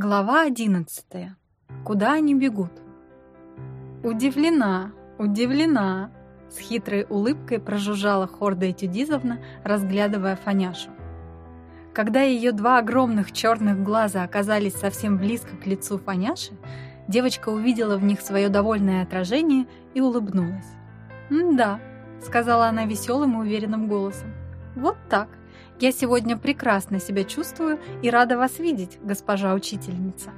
Глава одиннадцатая. Куда они бегут? Удивлена, удивлена, с хитрой улыбкой прожужжала Хорда Этюдизовна, разглядывая Фаняшу. Когда ее два огромных черных глаза оказались совсем близко к лицу Фаняши, девочка увидела в них свое довольное отражение и улыбнулась. «Да», — сказала она веселым и уверенным голосом, — «вот так. Я сегодня прекрасно себя чувствую и рада вас видеть, госпожа учительница».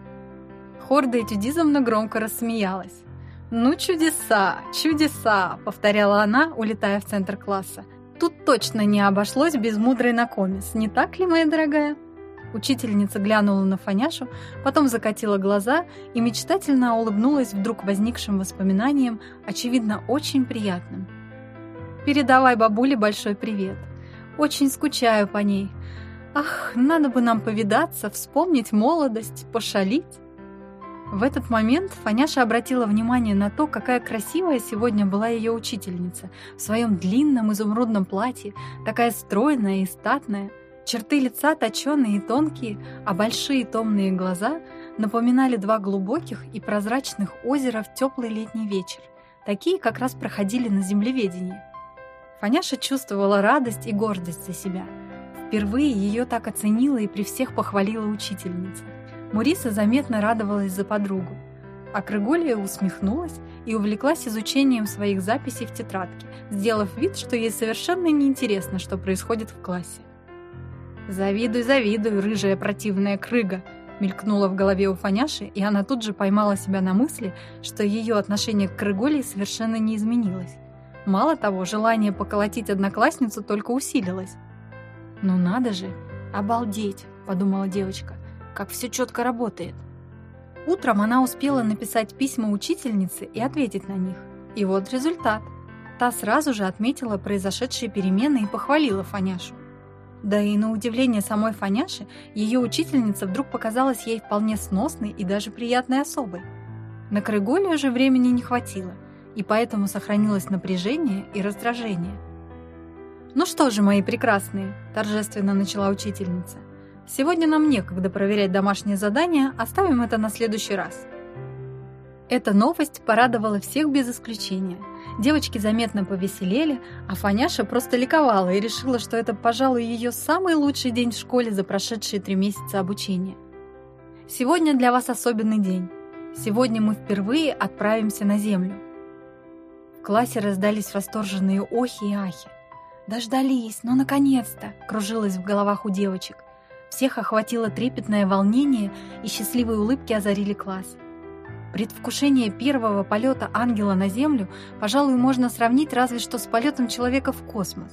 Хорда Этюдизовна громко рассмеялась. «Ну, чудеса, чудеса!» — повторяла она, улетая в центр класса. «Тут точно не обошлось без мудрой накомис, не так ли, моя дорогая?» Учительница глянула на Фаняшу, потом закатила глаза и мечтательно улыбнулась вдруг возникшим воспоминанием, очевидно, очень приятным. «Передавай бабуле большой привет. Очень скучаю по ней. Ах, надо бы нам повидаться, вспомнить молодость, пошалить. В этот момент Фаняша обратила внимание на то, какая красивая сегодня была ее учительница в своем длинном изумрудном платье, такая стройная и статная. Черты лица точеные и тонкие, а большие томные глаза напоминали два глубоких и прозрачных озера в теплый летний вечер, такие как раз проходили на землеведении. Фаняша чувствовала радость и гордость за себя. Впервые ее так оценила и при всех похвалила учительница. Муриса заметно радовалась за подругу. А Крыголия усмехнулась и увлеклась изучением своих записей в тетрадке, сделав вид, что ей совершенно неинтересно, что происходит в классе. «Завидуй, завидуй, рыжая противная крыга!» мелькнула в голове у Фаняши, и она тут же поймала себя на мысли, что ее отношение к Крыголии совершенно не изменилось. Мало того, желание поколотить одноклассницу только усилилось. «Ну надо же! Обалдеть!» – подумала девочка. «Как все четко работает!» Утром она успела написать письма учительнице и ответить на них. И вот результат. Та сразу же отметила произошедшие перемены и похвалила Фаняшу. Да и на удивление самой Фаняши, ее учительница вдруг показалась ей вполне сносной и даже приятной особой. На Крыголе уже времени не хватило – и поэтому сохранилось напряжение и раздражение. «Ну что же, мои прекрасные», – торжественно начала учительница, – «сегодня нам некогда проверять домашнее задание, оставим это на следующий раз». Эта новость порадовала всех без исключения. Девочки заметно повеселели, а Фаняша просто ликовала и решила, что это, пожалуй, ее самый лучший день в школе за прошедшие три месяца обучения. Сегодня для вас особенный день. Сегодня мы впервые отправимся на Землю. Классе раздались восторженные охи и ахи. «Дождались, ну наконец-то!» — кружилось в головах у девочек. Всех охватило трепетное волнение, и счастливые улыбки озарили класс. Предвкушение первого полета ангела на Землю, пожалуй, можно сравнить разве что с полетом человека в космос.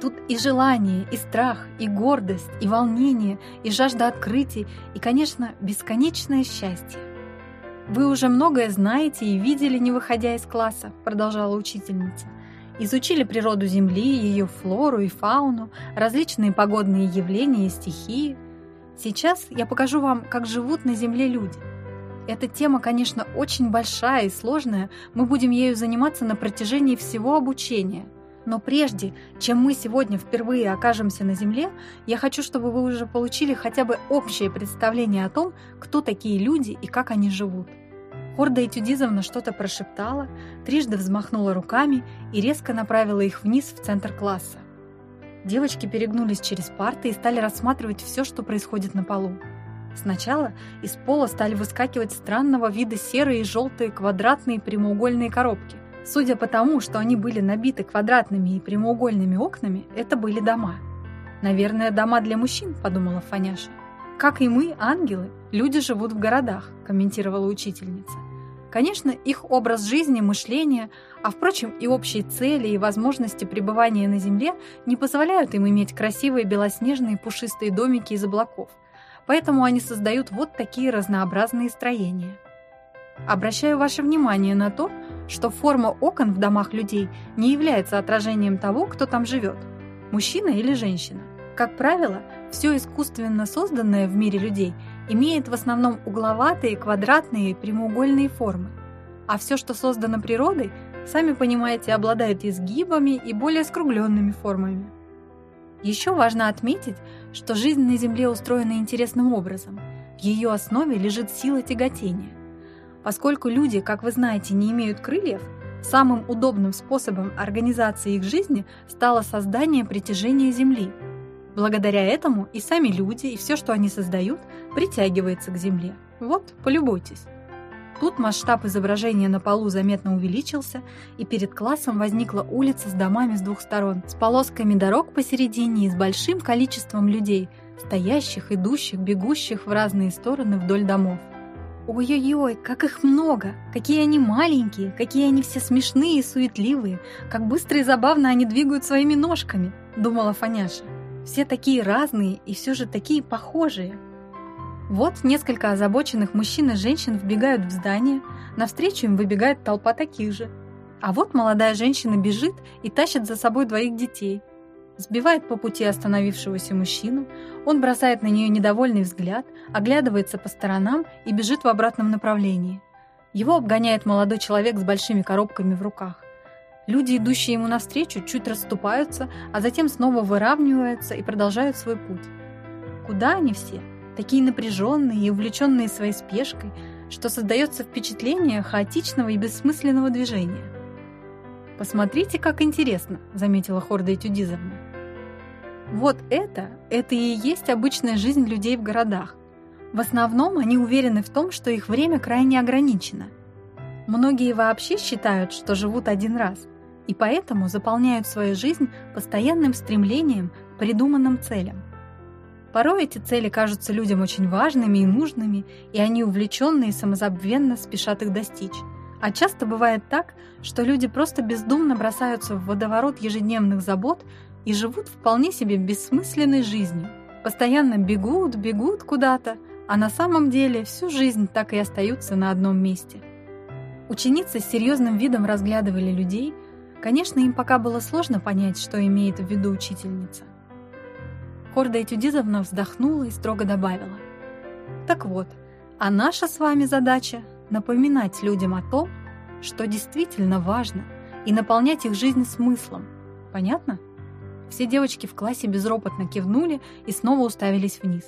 Тут и желание, и страх, и гордость, и волнение, и жажда открытий, и, конечно, бесконечное счастье. «Вы уже многое знаете и видели, не выходя из класса», — продолжала учительница. «Изучили природу Земли, ее флору и фауну, различные погодные явления и стихии. Сейчас я покажу вам, как живут на Земле люди. Эта тема, конечно, очень большая и сложная, мы будем ею заниматься на протяжении всего обучения. Но прежде, чем мы сегодня впервые окажемся на Земле, я хочу, чтобы вы уже получили хотя бы общее представление о том, кто такие люди и как они живут. Хорда Этюдизовна что-то прошептала, трижды взмахнула руками и резко направила их вниз в центр класса. Девочки перегнулись через парты и стали рассматривать все, что происходит на полу. Сначала из пола стали выскакивать странного вида серые и желтые квадратные прямоугольные коробки. Судя по тому, что они были набиты квадратными и прямоугольными окнами, это были дома. «Наверное, дома для мужчин», — подумала Фаняша. «Как и мы, ангелы, люди живут в городах», — комментировала учительница. Конечно, их образ жизни, мышление, а впрочем и общие цели и возможности пребывания на Земле не позволяют им иметь красивые белоснежные пушистые домики из облаков. Поэтому они создают вот такие разнообразные строения. Обращаю ваше внимание на то, что форма окон в домах людей не является отражением того, кто там живет – мужчина или женщина. Как правило, все искусственно созданное в мире людей имеет в основном угловатые, квадратные и прямоугольные формы. А все, что создано природой, сами понимаете, обладает изгибами и более скругленными формами. Еще важно отметить, что жизнь на Земле устроена интересным образом. в ее основе лежит сила тяготения. Поскольку люди, как вы знаете, не имеют крыльев, самым удобным способом организации их жизни стало создание притяжения Земли. Благодаря этому и сами люди, и все, что они создают, притягивается к Земле. Вот, полюбуйтесь. Тут масштаб изображения на полу заметно увеличился, и перед классом возникла улица с домами с двух сторон, с полосками дорог посередине и с большим количеством людей, стоящих, идущих, бегущих в разные стороны вдоль домов. Ой-ой-ой, как их много! Какие они маленькие, какие они все смешные и суетливые, как быстро и забавно они двигают своими ножками, думала Фаняша. Все такие разные и все же такие похожие. Вот несколько озабоченных мужчин и женщин вбегают в здание, навстречу им выбегает толпа таких же. А вот молодая женщина бежит и тащит за собой двоих детей. Сбивает по пути остановившегося мужчину, он бросает на нее недовольный взгляд, оглядывается по сторонам и бежит в обратном направлении. Его обгоняет молодой человек с большими коробками в руках. Люди, идущие ему навстречу, чуть расступаются, а затем снова выравниваются и продолжают свой путь. Куда они все? такие напряженные и увлеченные своей спешкой, что создается впечатление хаотичного и бессмысленного движения. «Посмотрите, как интересно», — заметила Хорда Этюдизовна. «Вот это, это и есть обычная жизнь людей в городах. В основном они уверены в том, что их время крайне ограничено. Многие вообще считают, что живут один раз, и поэтому заполняют свою жизнь постоянным стремлением к придуманным целям. Порой эти цели кажутся людям очень важными и нужными, и они увлеченные и самозабвенно спешат их достичь. А часто бывает так, что люди просто бездумно бросаются в водоворот ежедневных забот и живут вполне себе бессмысленной жизнью. Постоянно бегут, бегут куда-то, а на самом деле всю жизнь так и остаются на одном месте. Ученицы с серьезным видом разглядывали людей. Конечно, им пока было сложно понять, что имеет в виду учительница. Хорда Этюдизовна вздохнула и строго добавила. Так вот, а наша с вами задача – напоминать людям о том, что действительно важно, и наполнять их жизнь смыслом. Понятно? Все девочки в классе безропотно кивнули и снова уставились вниз.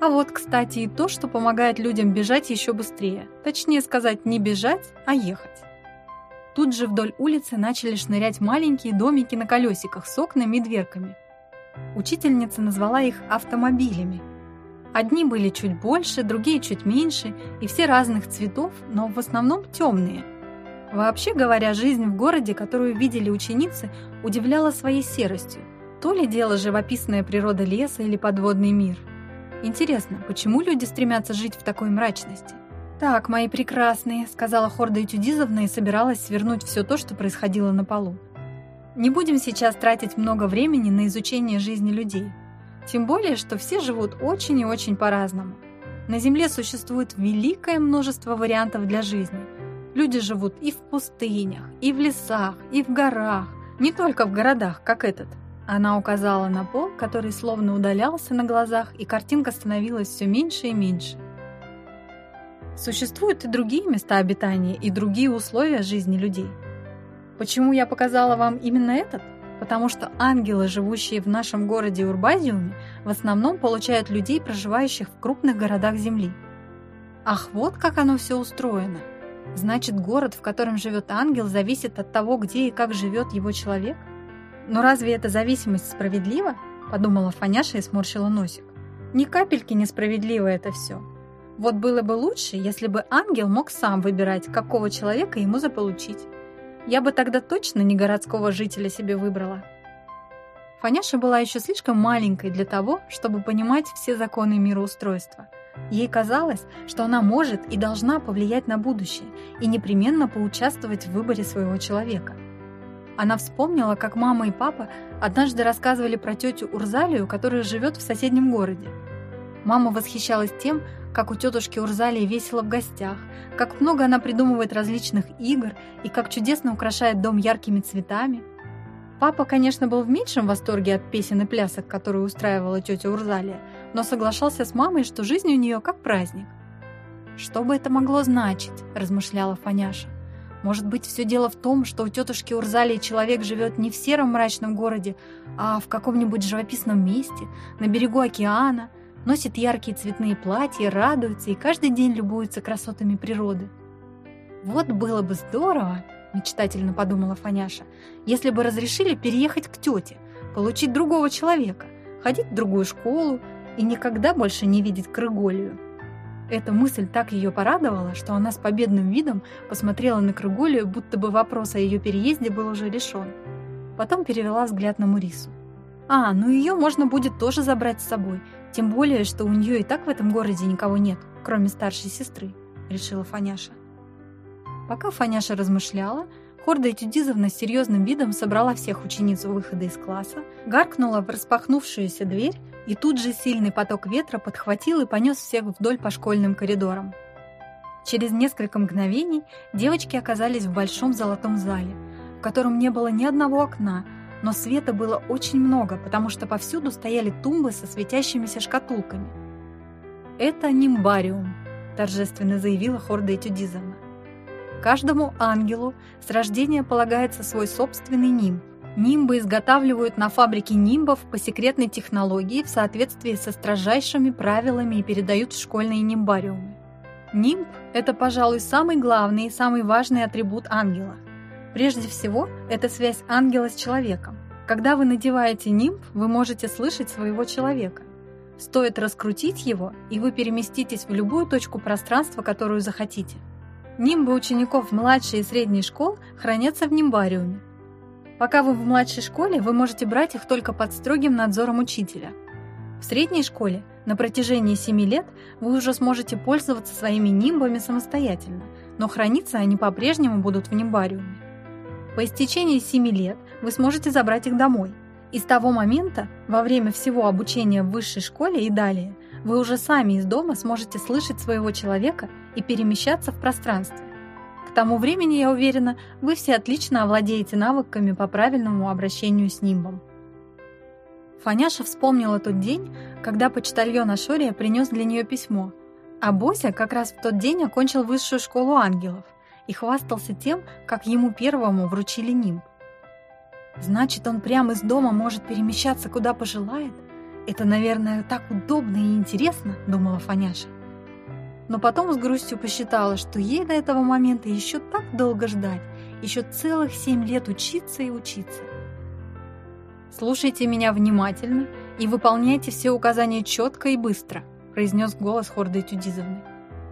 А вот, кстати, и то, что помогает людям бежать еще быстрее. Точнее сказать, не бежать, а ехать. Тут же вдоль улицы начали шнырять маленькие домики на колесиках с окнами и дверками – Учительница назвала их автомобилями. Одни были чуть больше, другие чуть меньше, и все разных цветов, но в основном темные. Вообще говоря, жизнь в городе, которую видели ученицы, удивляла своей серостью. То ли дело живописная природа леса или подводный мир. Интересно, почему люди стремятся жить в такой мрачности? «Так, мои прекрасные», — сказала Хорда Этюдизовна и собиралась свернуть все то, что происходило на полу. Не будем сейчас тратить много времени на изучение жизни людей. Тем более, что все живут очень и очень по-разному. На Земле существует великое множество вариантов для жизни. Люди живут и в пустынях, и в лесах, и в горах. Не только в городах, как этот. Она указала на пол, который словно удалялся на глазах, и картинка становилась все меньше и меньше. Существуют и другие места обитания, и другие условия жизни людей – Почему я показала вам именно этот? Потому что ангелы, живущие в нашем городе Урбазиуме, в основном получают людей, проживающих в крупных городах Земли. Ах, вот как оно все устроено. Значит, город, в котором живет ангел, зависит от того, где и как живет его человек? Но разве эта зависимость справедлива? Подумала Фаняша и сморщила носик. Ни капельки несправедливо это все. Вот было бы лучше, если бы ангел мог сам выбирать, какого человека ему заполучить. Я бы тогда точно не городского жителя себе выбрала. Фаняша была еще слишком маленькой для того, чтобы понимать все законы мироустройства. Ей казалось, что она может и должна повлиять на будущее и непременно поучаствовать в выборе своего человека. Она вспомнила, как мама и папа однажды рассказывали про тетю Урзалию, которая живет в соседнем городе. Мама восхищалась тем, как у тетушки Урзалии весело в гостях, как много она придумывает различных игр и как чудесно украшает дом яркими цветами. Папа, конечно, был в меньшем восторге от песен и плясок, которые устраивала тетя Урзалия, но соглашался с мамой, что жизнь у нее как праздник. «Что бы это могло значить?» – размышляла Фаняша. «Может быть, все дело в том, что у тетушки Урзалии человек живет не в сером мрачном городе, а в каком-нибудь живописном месте, на берегу океана – носит яркие цветные платья, радуется и каждый день любуется красотами природы. «Вот было бы здорово», — мечтательно подумала Фаняша, «если бы разрешили переехать к тете, получить другого человека, ходить в другую школу и никогда больше не видеть Крыголию». Эта мысль так ее порадовала, что она с победным видом посмотрела на Крыголию, будто бы вопрос о ее переезде был уже решен. Потом перевела взгляд на Мурису. «А, ну ее можно будет тоже забрать с собой, тем более, что у нее и так в этом городе никого нет, кроме старшей сестры», — решила Фаняша. Пока Фаняша размышляла, Хорда Этюдизовна с серьезным видом собрала всех учениц у выхода из класса, гаркнула в распахнувшуюся дверь и тут же сильный поток ветра подхватил и понес всех вдоль по школьным коридорам. Через несколько мгновений девочки оказались в большом золотом зале, в котором не было ни одного окна, но света было очень много, потому что повсюду стояли тумбы со светящимися шкатулками. «Это нимбариум», – торжественно заявила Хорда Этюдизовна. «Каждому ангелу с рождения полагается свой собственный нимб, Нимбы изготавливают на фабрике нимбов по секретной технологии в соответствии со строжайшими правилами и передают в школьные нимбариумы. Нимб – это, пожалуй, самый главный и самый важный атрибут ангела. Прежде всего, это связь ангела с человеком. Когда вы надеваете нимб, вы можете слышать своего человека. Стоит раскрутить его, и вы переместитесь в любую точку пространства, которую захотите. Нимбы учеников младшей и средней школ хранятся в нимбариуме, Пока вы в младшей школе, вы можете брать их только под строгим надзором учителя. В средней школе на протяжении 7 лет вы уже сможете пользоваться своими нимбами самостоятельно, но храниться они по-прежнему будут в нимбариуме. По истечении 7 лет вы сможете забрать их домой. И с того момента, во время всего обучения в высшей школе и далее, вы уже сами из дома сможете слышать своего человека и перемещаться в пространстве. К тому времени, я уверена, вы все отлично овладеете навыками по правильному обращению с нимбом. Фаняша вспомнила тот день, когда почтальон Ашория принес для нее письмо, а Бося как раз в тот день окончил высшую школу ангелов и хвастался тем, как ему первому вручили нимб. Значит, он прямо из дома может перемещаться куда пожелает? Это, наверное, так удобно и интересно, думала Фаняша но потом с грустью посчитала, что ей до этого момента еще так долго ждать, еще целых семь лет учиться и учиться. «Слушайте меня внимательно и выполняйте все указания четко и быстро», произнес голос Хорды Тюдизовны.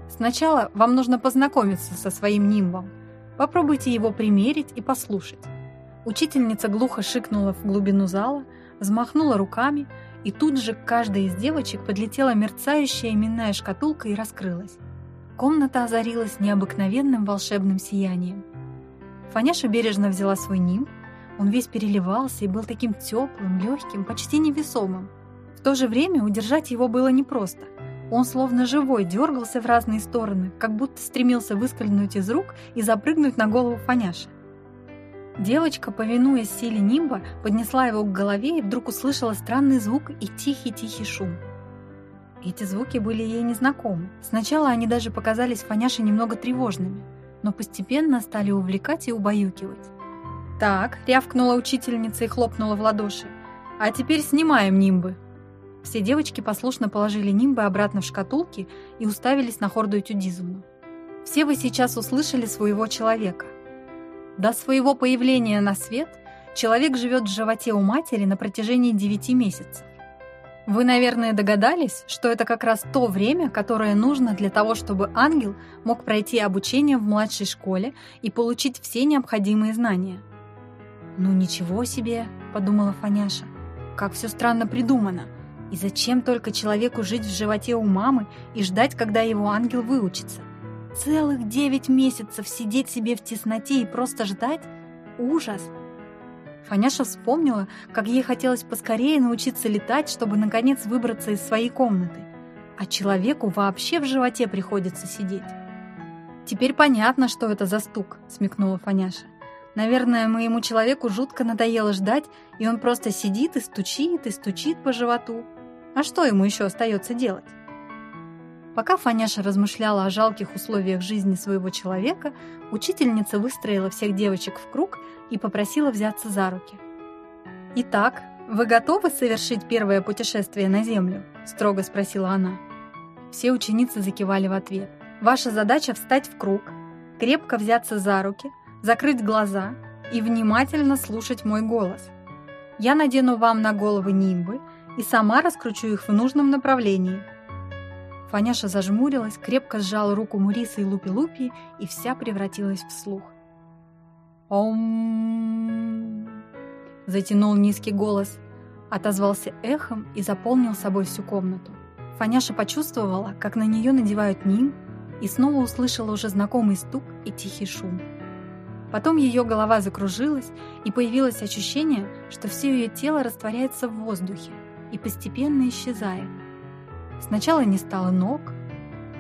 «Сначала вам нужно познакомиться со своим нимбом. Попробуйте его примерить и послушать». Учительница глухо шикнула в глубину зала, взмахнула руками, и тут же к каждой из девочек подлетела мерцающая именная шкатулка и раскрылась. Комната озарилась необыкновенным волшебным сиянием. Фаняша бережно взяла свой ним. Он весь переливался и был таким теплым, легким, почти невесомым. В то же время удержать его было непросто. Он словно живой дергался в разные стороны, как будто стремился выскользнуть из рук и запрыгнуть на голову Фаняши. Девочка, повинуясь силе нимба, поднесла его к голове и вдруг услышала странный звук и тихий-тихий шум. Эти звуки были ей незнакомы. Сначала они даже показались Фаняше немного тревожными, но постепенно стали увлекать и убаюкивать. «Так», — рявкнула учительница и хлопнула в ладоши, «а теперь снимаем нимбы». Все девочки послушно положили нимбы обратно в шкатулки и уставились на хорду Этюдизовну. «Все вы сейчас услышали своего человека. До своего появления на свет человек живет в животе у матери на протяжении 9 месяцев. Вы, наверное, догадались, что это как раз то время, которое нужно для того, чтобы ангел мог пройти обучение в младшей школе и получить все необходимые знания. «Ну ничего себе!» – подумала Фаняша. «Как все странно придумано! И зачем только человеку жить в животе у мамы и ждать, когда его ангел выучится? Целых девять месяцев сидеть себе в тесноте и просто ждать? Ужас! Фаняша вспомнила, как ей хотелось поскорее научиться летать, чтобы наконец выбраться из своей комнаты. А человеку вообще в животе приходится сидеть. «Теперь понятно, что это за стук», — смекнула Фаняша. «Наверное, моему человеку жутко надоело ждать, и он просто сидит и стучит, и стучит по животу. А что ему еще остается делать?» Пока Фаняша размышляла о жалких условиях жизни своего человека, учительница выстроила всех девочек в круг и попросила взяться за руки. «Итак, «Вы готовы совершить первое путешествие на Землю?» – строго спросила она. Все ученицы закивали в ответ. «Ваша задача – встать в круг, крепко взяться за руки, закрыть глаза и внимательно слушать мой голос. Я надену вам на головы нимбы и сама раскручу их в нужном направлении». Фаняша зажмурилась, крепко сжала руку Мурисы и Лупи-Лупи и вся превратилась в слух. «Ом!» – затянул низкий голос, отозвался эхом и заполнил собой всю комнату. Фаняша почувствовала, как на нее надевают ним, и снова услышала уже знакомый стук и тихий шум. Потом ее голова закружилась, и появилось ощущение, что все ее тело растворяется в воздухе и постепенно исчезает. Сначала не стало ног,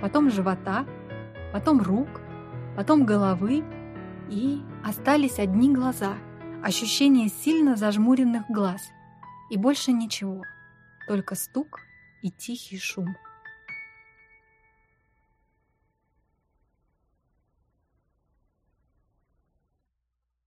потом живота, потом рук, потом головы, и остались одни глаза, ощущение сильно зажмуренных глаз – и больше ничего, только стук и тихий шум.